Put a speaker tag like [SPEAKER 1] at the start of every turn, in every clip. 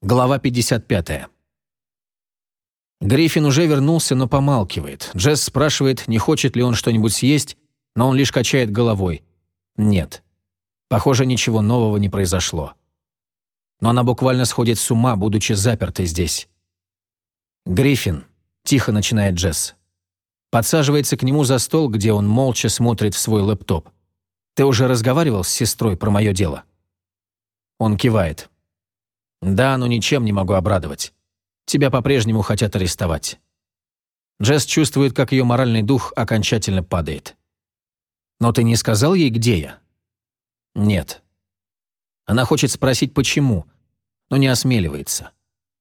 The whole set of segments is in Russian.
[SPEAKER 1] Глава 55. Гриффин уже вернулся, но помалкивает. Джесс спрашивает, не хочет ли он что-нибудь съесть, но он лишь качает головой. Нет. Похоже, ничего нового не произошло. Но она буквально сходит с ума, будучи запертой здесь. «Гриффин», — тихо начинает Джесс. Подсаживается к нему за стол, где он молча смотрит в свой лэптоп. «Ты уже разговаривал с сестрой про мое дело?» Он кивает. Да, но ничем не могу обрадовать. Тебя по-прежнему хотят арестовать. Джесс чувствует, как ее моральный дух окончательно падает. Но ты не сказал ей, где я? Нет. Она хочет спросить, почему, но не осмеливается.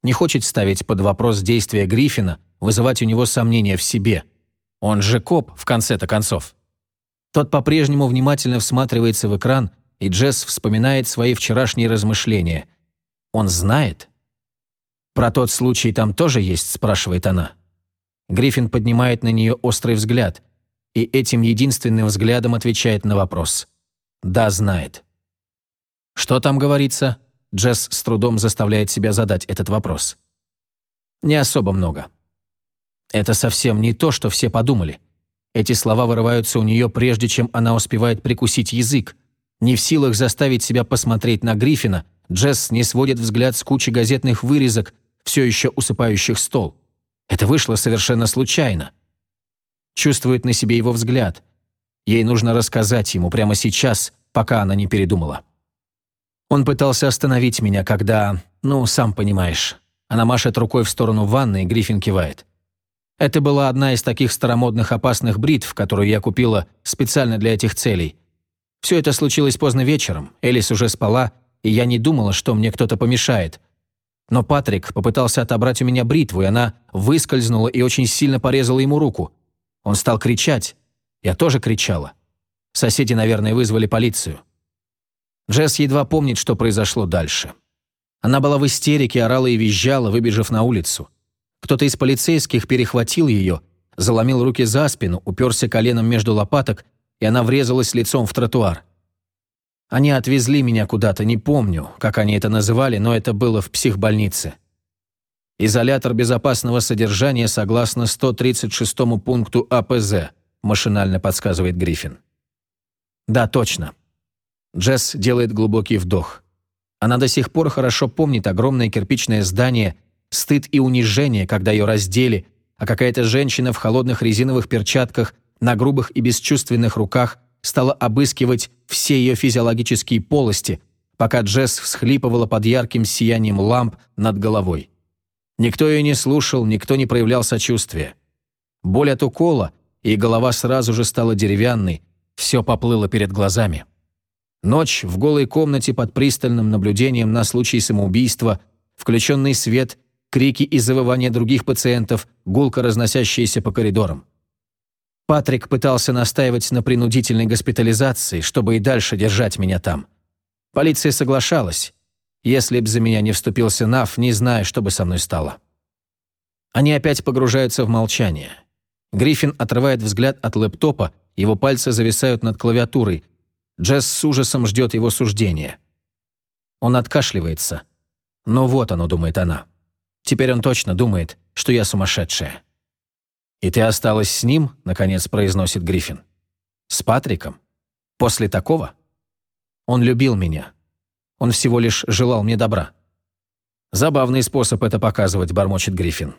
[SPEAKER 1] Не хочет ставить под вопрос действия Гриффина, вызывать у него сомнения в себе. Он же коп, в конце-то концов. Тот по-прежнему внимательно всматривается в экран, и Джесс вспоминает свои вчерашние размышления – он знает? Про тот случай там тоже есть, спрашивает она. Гриффин поднимает на нее острый взгляд, и этим единственным взглядом отвечает на вопрос. Да, знает. Что там говорится? Джесс с трудом заставляет себя задать этот вопрос. Не особо много. Это совсем не то, что все подумали. Эти слова вырываются у нее, прежде чем она успевает прикусить язык, не в силах заставить себя посмотреть на Гриффина, Джесс не сводит взгляд с кучи газетных вырезок, все еще усыпающих стол. Это вышло совершенно случайно. Чувствует на себе его взгляд. Ей нужно рассказать ему прямо сейчас, пока она не передумала. Он пытался остановить меня, когда... Ну, сам понимаешь. Она машет рукой в сторону ванны, и Гриффин кивает. Это была одна из таких старомодных опасных бритв, которую я купила специально для этих целей. Все это случилось поздно вечером, Элис уже спала, и я не думала, что мне кто-то помешает. Но Патрик попытался отобрать у меня бритву, и она выскользнула и очень сильно порезала ему руку. Он стал кричать. Я тоже кричала. Соседи, наверное, вызвали полицию. Джесс едва помнит, что произошло дальше. Она была в истерике, орала и визжала, выбежав на улицу. Кто-то из полицейских перехватил ее, заломил руки за спину, уперся коленом между лопаток, и она врезалась лицом в тротуар. Они отвезли меня куда-то, не помню, как они это называли, но это было в психбольнице. Изолятор безопасного содержания согласно 136 пункту АПЗ, машинально подсказывает Гриффин. Да, точно. Джесс делает глубокий вдох. Она до сих пор хорошо помнит огромное кирпичное здание, стыд и унижение, когда ее раздели, а какая-то женщина в холодных резиновых перчатках, на грубых и бесчувственных руках стала обыскивать все ее физиологические полости, пока Джесс всхлипывала под ярким сиянием ламп над головой. Никто ее не слушал, никто не проявлял сочувствия. Боль от укола, и голова сразу же стала деревянной, все поплыло перед глазами. Ночь в голой комнате под пристальным наблюдением на случай самоубийства, включенный свет, крики и завывания других пациентов, гулко разносящиеся по коридорам. Патрик пытался настаивать на принудительной госпитализации, чтобы и дальше держать меня там. Полиция соглашалась. Если б за меня не вступился Нав, не знаю, что бы со мной стало. Они опять погружаются в молчание. Гриффин отрывает взгляд от лэптопа, его пальцы зависают над клавиатурой. Джесс с ужасом ждет его суждения. Он откашливается. «Ну вот оно», — думает она. «Теперь он точно думает, что я сумасшедшая». «И ты осталась с ним?» — наконец произносит Гриффин. «С Патриком? После такого?» «Он любил меня. Он всего лишь желал мне добра». «Забавный способ это показывать», — бормочет Гриффин.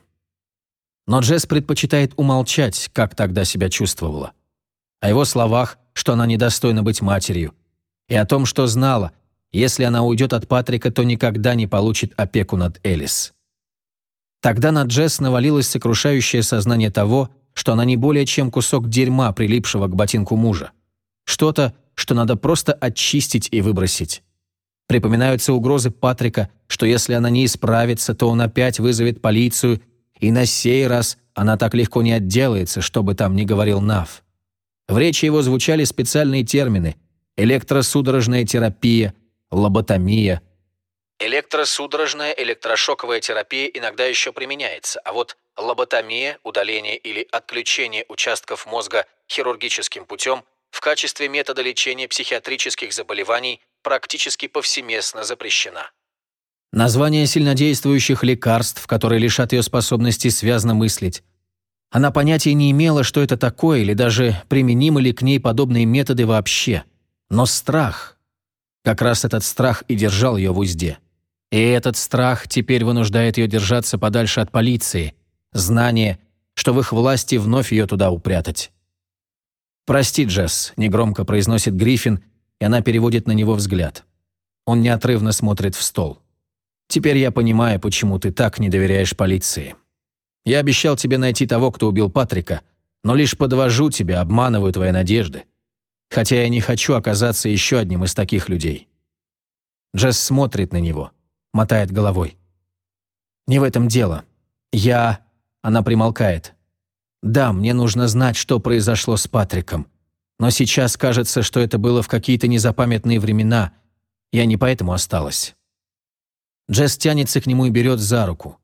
[SPEAKER 1] Но Джесс предпочитает умолчать, как тогда себя чувствовала. О его словах, что она недостойна быть матерью, и о том, что знала, если она уйдет от Патрика, то никогда не получит опеку над Элис. Тогда на Джесс навалилось сокрушающее сознание того, что она не более чем кусок дерьма, прилипшего к ботинку мужа. Что-то, что надо просто очистить и выбросить. Припоминаются угрозы Патрика, что если она не исправится, то он опять вызовет полицию, и на сей раз она так легко не отделается, что бы там ни говорил Нав. В речи его звучали специальные термины – электросудорожная терапия, лоботомия – Электросудорожная электрошоковая терапия иногда еще применяется, а вот лоботомия, удаление или отключение участков мозга хирургическим путем в качестве метода лечения психиатрических заболеваний практически повсеместно запрещена. Название сильнодействующих лекарств, которые лишат ее способности связно мыслить. Она понятия не имела, что это такое, или даже применимы ли к ней подобные методы вообще. Но страх, как раз этот страх и держал ее в узде. И этот страх теперь вынуждает ее держаться подальше от полиции, знание, что в их власти вновь ее туда упрятать. «Прости, Джесс», — негромко произносит Гриффин, и она переводит на него взгляд. Он неотрывно смотрит в стол. «Теперь я понимаю, почему ты так не доверяешь полиции. Я обещал тебе найти того, кто убил Патрика, но лишь подвожу тебя, обманываю твои надежды. Хотя я не хочу оказаться еще одним из таких людей». Джесс смотрит на него, мотает головой. «Не в этом дело. Я...» Она примолкает. Да, мне нужно знать, что произошло с Патриком. Но сейчас кажется, что это было в какие-то незапамятные времена. Я не поэтому осталась. Джесс тянется к нему и берет за руку.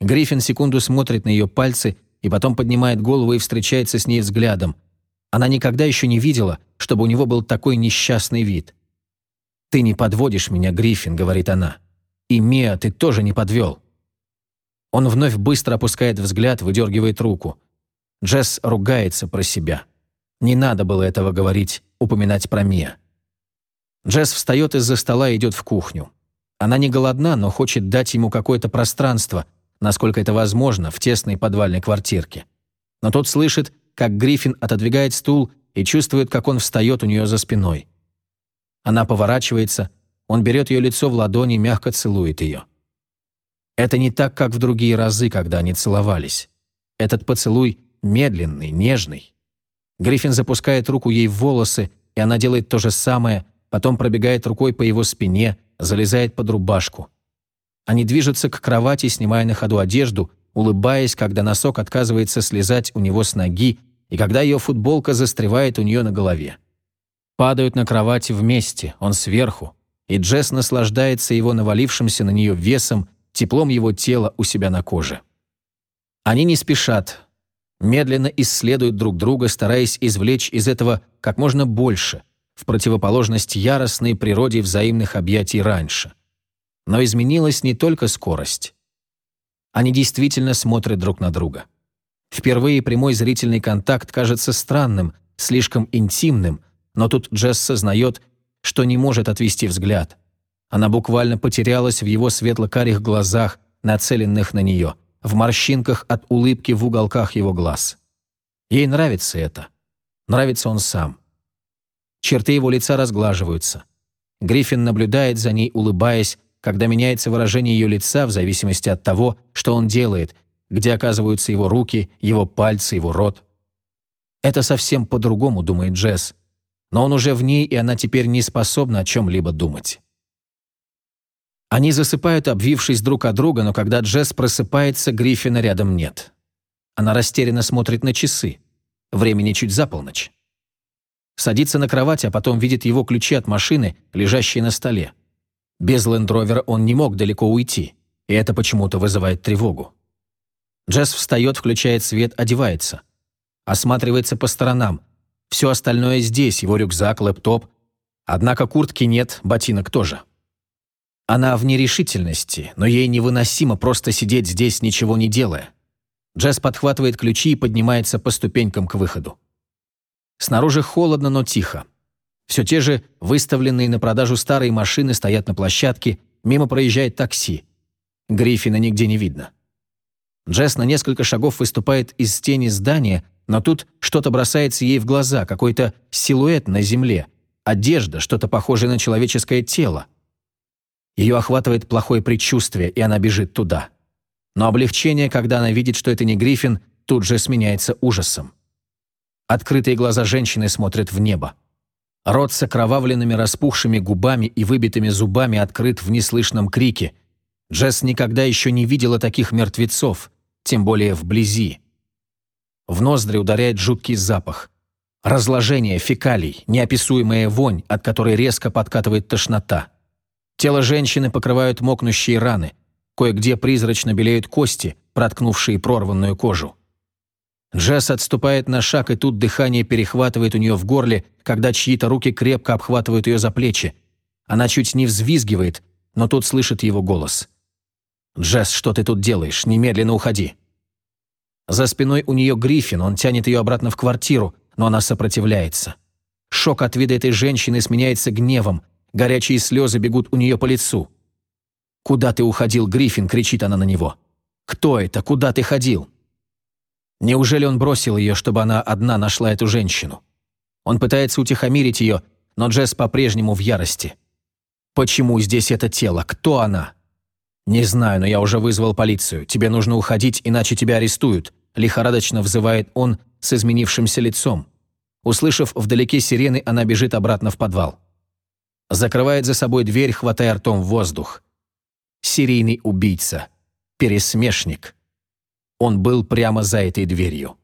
[SPEAKER 1] Гриффин секунду смотрит на ее пальцы и потом поднимает голову и встречается с ней взглядом. Она никогда еще не видела, чтобы у него был такой несчастный вид. «Ты не подводишь меня, Гриффин», — говорит она. «И Мия ты тоже не подвел». Он вновь быстро опускает взгляд, выдергивает руку. Джесс ругается про себя. Не надо было этого говорить, упоминать про Мия. Джесс встает из-за стола и идет в кухню. Она не голодна, но хочет дать ему какое-то пространство, насколько это возможно, в тесной подвальной квартирке. Но тот слышит, как Гриффин отодвигает стул и чувствует, как он встает у нее за спиной. Она поворачивается, он берет ее лицо в ладони и мягко целует ее. Это не так, как в другие разы, когда они целовались. Этот поцелуй медленный, нежный. Гриффин запускает руку ей в волосы, и она делает то же самое, потом пробегает рукой по его спине, залезает под рубашку. Они движутся к кровати, снимая на ходу одежду, улыбаясь, когда носок отказывается слезать у него с ноги, и когда ее футболка застревает у нее на голове. Падают на кровати вместе, он сверху, и Джесс наслаждается его навалившимся на нее весом, теплом его тела у себя на коже. Они не спешат, медленно исследуют друг друга, стараясь извлечь из этого как можно больше, в противоположность яростной природе взаимных объятий раньше. Но изменилась не только скорость. Они действительно смотрят друг на друга. Впервые прямой зрительный контакт кажется странным, слишком интимным, но тут Джесс сознает, что не может отвести взгляд. Она буквально потерялась в его светло-карих глазах, нацеленных на нее – в морщинках от улыбки в уголках его глаз. Ей нравится это. Нравится он сам. Черты его лица разглаживаются. Гриффин наблюдает за ней, улыбаясь, когда меняется выражение ее лица в зависимости от того, что он делает, где оказываются его руки, его пальцы, его рот. Это совсем по-другому, думает Джесс. Но он уже в ней, и она теперь не способна о чем-либо думать. Они засыпают, обвившись друг от друга, но когда Джесс просыпается, Гриффина рядом нет. Она растерянно смотрит на часы. Времени чуть за полночь. Садится на кровать, а потом видит его ключи от машины, лежащие на столе. Без лендровера он не мог далеко уйти, и это почему-то вызывает тревогу. Джесс встает, включает свет, одевается. Осматривается по сторонам. Все остальное здесь, его рюкзак, лэптоп. Однако куртки нет, ботинок тоже. Она в нерешительности, но ей невыносимо просто сидеть здесь, ничего не делая. Джесс подхватывает ключи и поднимается по ступенькам к выходу. Снаружи холодно, но тихо. Все те же выставленные на продажу старые машины стоят на площадке, мимо проезжает такси. Гриффина нигде не видно. Джесс на несколько шагов выступает из тени здания, но тут что-то бросается ей в глаза, какой-то силуэт на земле, одежда, что-то похожее на человеческое тело. Ее охватывает плохое предчувствие, и она бежит туда. Но облегчение, когда она видит, что это не Гриффин, тут же сменяется ужасом. Открытые глаза женщины смотрят в небо. Рот с окровавленными распухшими губами и выбитыми зубами открыт в неслышном крике. Джесс никогда еще не видела таких мертвецов, тем более вблизи. В ноздри ударяет жуткий запах. Разложение фекалий, неописуемая вонь, от которой резко подкатывает тошнота. Тело женщины покрывают мокнущие раны. Кое-где призрачно белеют кости, проткнувшие прорванную кожу. Джесс отступает на шаг, и тут дыхание перехватывает у нее в горле, когда чьи-то руки крепко обхватывают ее за плечи. Она чуть не взвизгивает, но тут слышит его голос. «Джесс, что ты тут делаешь? Немедленно уходи!» За спиной у нее Гриффин, он тянет ее обратно в квартиру, но она сопротивляется. Шок от вида этой женщины сменяется гневом, горячие слезы бегут у нее по лицу. «Куда ты уходил, Гриффин?» – кричит она на него. «Кто это? Куда ты ходил?» Неужели он бросил ее, чтобы она одна нашла эту женщину? Он пытается утихомирить ее, но Джесс по-прежнему в ярости. «Почему здесь это тело? Кто она?» «Не знаю, но я уже вызвал полицию. Тебе нужно уходить, иначе тебя арестуют», – лихорадочно взывает он с изменившимся лицом. Услышав вдалеке сирены, она бежит обратно в подвал. Закрывает за собой дверь, хватая ртом воздух. Серийный убийца. Пересмешник. Он был прямо за этой дверью.